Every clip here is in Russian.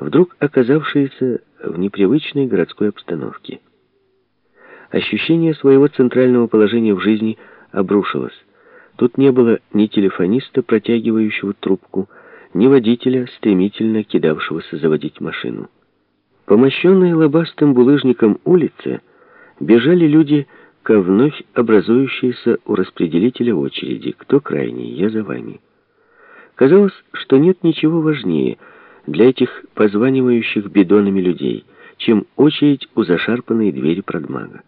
вдруг оказавшиеся в непривычной городской обстановке. Ощущение своего центрального положения в жизни обрушилось. Тут не было ни телефониста, протягивающего трубку, ни водителя, стремительно кидавшегося заводить машину. По мощенной лобастым булыжником улице бежали люди ко вновь образующейся у распределителя очереди. Кто крайний? Я за вами. Казалось, что нет ничего важнее для этих позванивающих бидонами людей, чем очередь у зашарпанной двери продмага.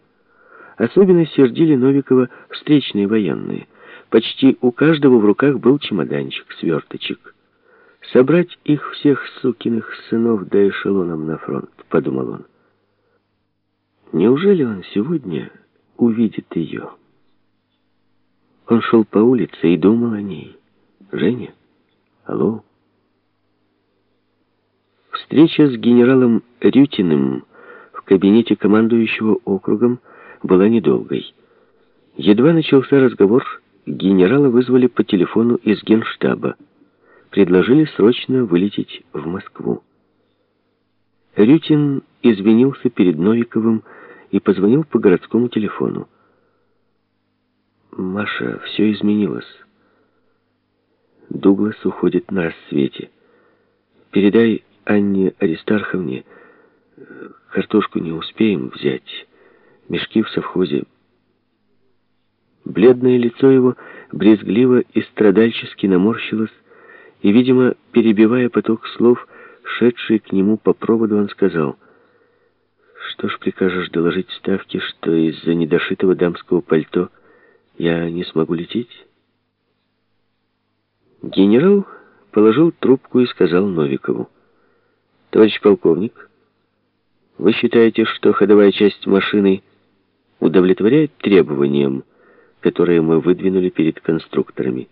Особенно сердили Новикова встречные военные. Почти у каждого в руках был чемоданчик, сверточек. «Собрать их всех сукиных сынов до эшелоном на фронт», — подумал он. Неужели он сегодня увидит ее? Он шел по улице и думал о ней. «Женя? Алло?» Встреча с генералом Рютиным в кабинете командующего округом была недолгой. Едва начался разговор, генерала вызвали по телефону из генштаба. Предложили срочно вылететь в Москву. Рютин извинился перед Новиковым и позвонил по городскому телефону. «Маша, все изменилось. Дуглас уходит на рассвете. Передай Анне Аристарховне, картошку не успеем взять» мешки в совхозе. Бледное лицо его брезгливо и страдальчески наморщилось, и, видимо, перебивая поток слов, шедший к нему по проводу, он сказал, «Что ж прикажешь доложить ставке, что из-за недошитого дамского пальто я не смогу лететь?» Генерал положил трубку и сказал Новикову, «Товарищ полковник, вы считаете, что ходовая часть машины удовлетворяет требованиям, которые мы выдвинули перед конструкторами.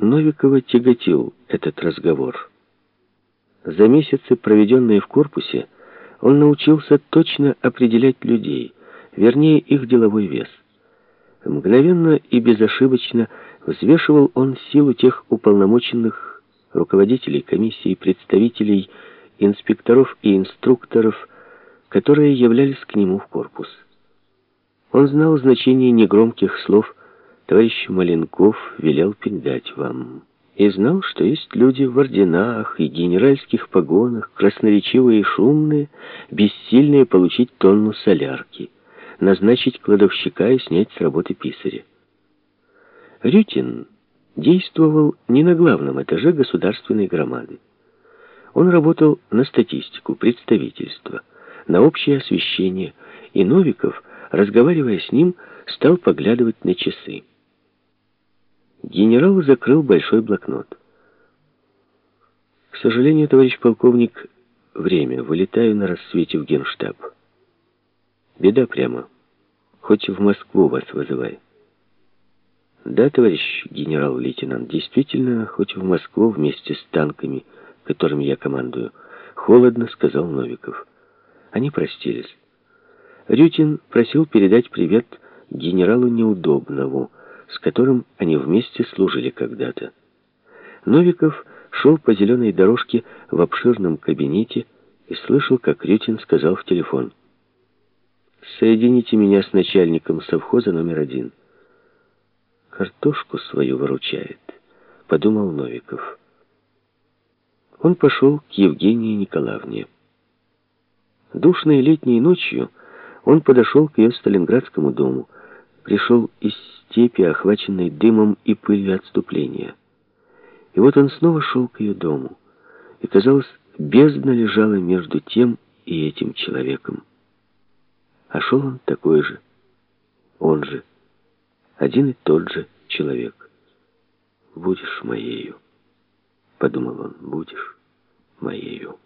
Новикова тяготил этот разговор. За месяцы, проведенные в корпусе, он научился точно определять людей, вернее их деловой вес. Мгновенно и безошибочно взвешивал он силу тех уполномоченных руководителей комиссии, представителей, инспекторов и инструкторов, которые являлись к нему в корпус. Он знал значение негромких слов «Товарищ Маленков велел передать вам» и знал, что есть люди в орденах и генеральских погонах, красноречивые и шумные, бессильные получить тонну солярки, назначить кладовщика и снять с работы писаря. Рютин действовал не на главном этаже государственной громады. Он работал на статистику, представительство, на общее освещение, и Новиков – разговаривая с ним, стал поглядывать на часы. Генерал закрыл большой блокнот. «К сожалению, товарищ полковник, время. Вылетаю на рассвете в генштаб. Беда прямо. Хоть в Москву вас вызывай». «Да, товарищ генерал-лейтенант, действительно, хоть в Москву вместе с танками, которыми я командую». «Холодно», — сказал Новиков. Они простились. Рютин просил передать привет генералу Неудобнову, с которым они вместе служили когда-то. Новиков шел по зеленой дорожке в обширном кабинете и слышал, как Рютин сказал в телефон. «Соедините меня с начальником совхоза номер один». «Картошку свою выручает», — подумал Новиков. Он пошел к Евгении Николаевне. Душной летней ночью он подошел к ее сталинградскому дому, пришел из степи, охваченной дымом и пылью отступления. И вот он снова шел к ее дому, и, казалось, бездна лежала между тем и этим человеком. А шел он такой же, он же, один и тот же человек. «Будешь моею», — подумал он, — «будешь моею».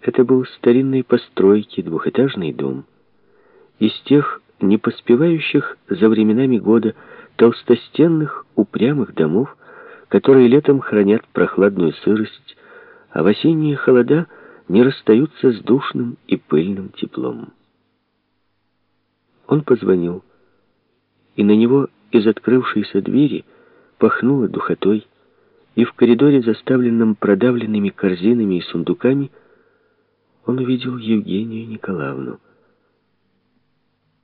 Это был старинной постройки двухэтажный дом. Из тех, не поспевающих за временами года, толстостенных, упрямых домов, которые летом хранят прохладную сырость, а в осенние холода не расстаются с душным и пыльным теплом. Он позвонил, и на него из открывшейся двери пахнуло духотой, и в коридоре, заставленном продавленными корзинами и сундуками, он увидел Евгению Николаевну.